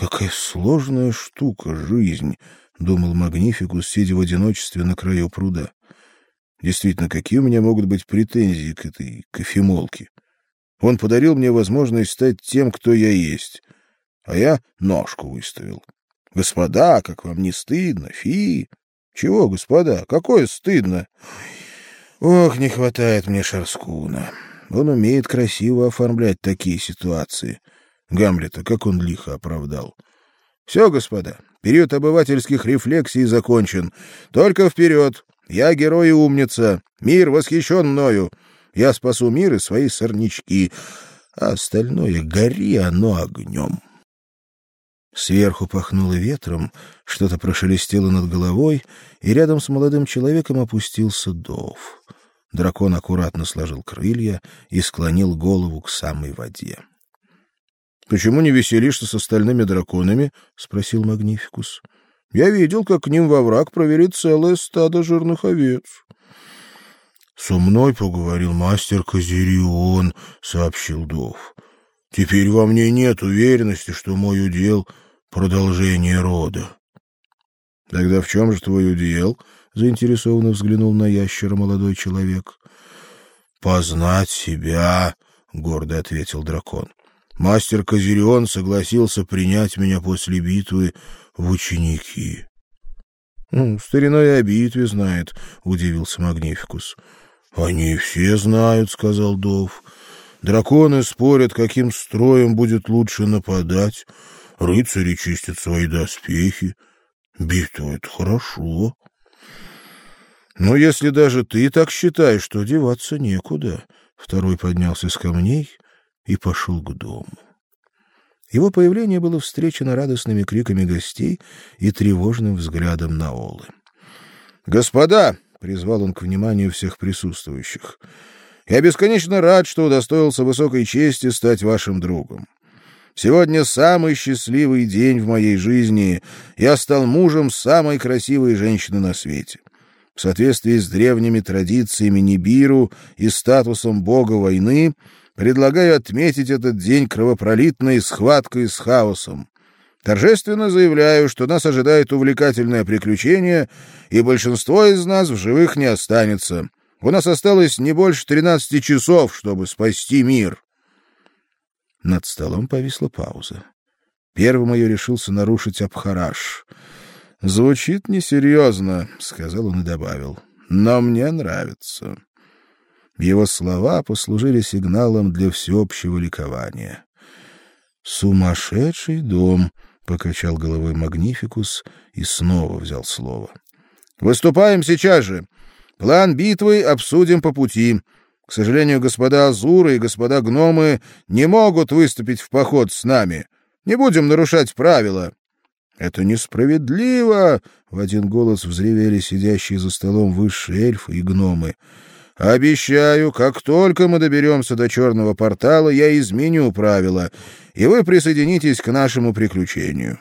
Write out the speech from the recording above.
Какая сложная штука жизнь, думал Магнификус, сидя в одиночестве на краю пруда. Действительно, какие у меня могут быть претензии к этой кофемолке? Он подарил мне возможность стать тем, кто я есть, а я ножку выставил. Господа, как вам не стыдно, фи? Чего, господа, какое стыдно? Ох, не хватает мне Шарскуна. Он умеет красиво оформлять такие ситуации. Гамлета, как он лихо оправдал. Все, господа, период обывательских рефлексий закончен. Только вперед! Я герой и умница. Мир восхищен мною. Я спасу мир и свои сорнячки, а остальное гори оно огнем. Сверху пахнуло ветром, что-то прошелестело над головой, и рядом с молодым человеком опустился дов. Дракон аккуратно сложил крылья и склонил голову к самой воде. Почему не веселишься с остальными драконами? спросил Магнификус. Я видел, как к ним во враг провели целое стадо жирных овец. Со мной поговорил мастер Козирион, сообщил Дов. Теперь во мне нет уверенности, что мой удел продолжение рода. Тогда в чем же твой удел? заинтересованно взглянул на ящера молодой человек. Познать себя, гордо ответил дракон. Мастер Козирион согласился принять меня после битвы в ученики. Ну, стариной о битве знает, удивился Магнификус. Они все знают, сказал Дов. Драконы спорят, каким строем будет лучше нападать. Рыцари чистят свои доспехи. Битва — это хорошо. Но если даже ты так считаешь, то деваться некуда. Второй поднялся с камней и пошел к дому. Его появление было встречено радостными криками гостей и тревожным взглядом на Олы. "Господа!" призвал он к вниманию всех присутствующих. "Я бесконечно рад, что удостоился высокой чести стать вашим другом. Сегодня самый счастливый день в моей жизни. Я стал мужем самой красивой женщины на свете. В соответствии с древними традициями Нибиру и статусом бога войны, предлагаю отметить этот день кровопролитной схваткой с хаосом. Торжественно заявляю, что нас ожидает увлекательное приключение, и большинство из нас в живых не останется. У нас осталось не больше тринадцати часов, чтобы спасти мир. Над столом повисла пауза. Первым ее решился нарушить Абхараш. Звучит несерьезно, сказал он и добавил. Но мне нравится. Его слова послужили сигналом для всеобщего ликования. Сумасшедший дом, покачал головой Магнификус и снова взял слово. Выступаем сейчас же. План битвы обсудим по пути. К сожалению, господа Азуры и господа гномы не могут выступить в поход с нами. Не будем нарушать правила. Это несправедливо, в один голос взревели сидящие за столом высшие эльфы и гномы. Обещаю, как только мы доберемся до черного портала, я изменю правила, и вы присоединитесь к нашему приключению.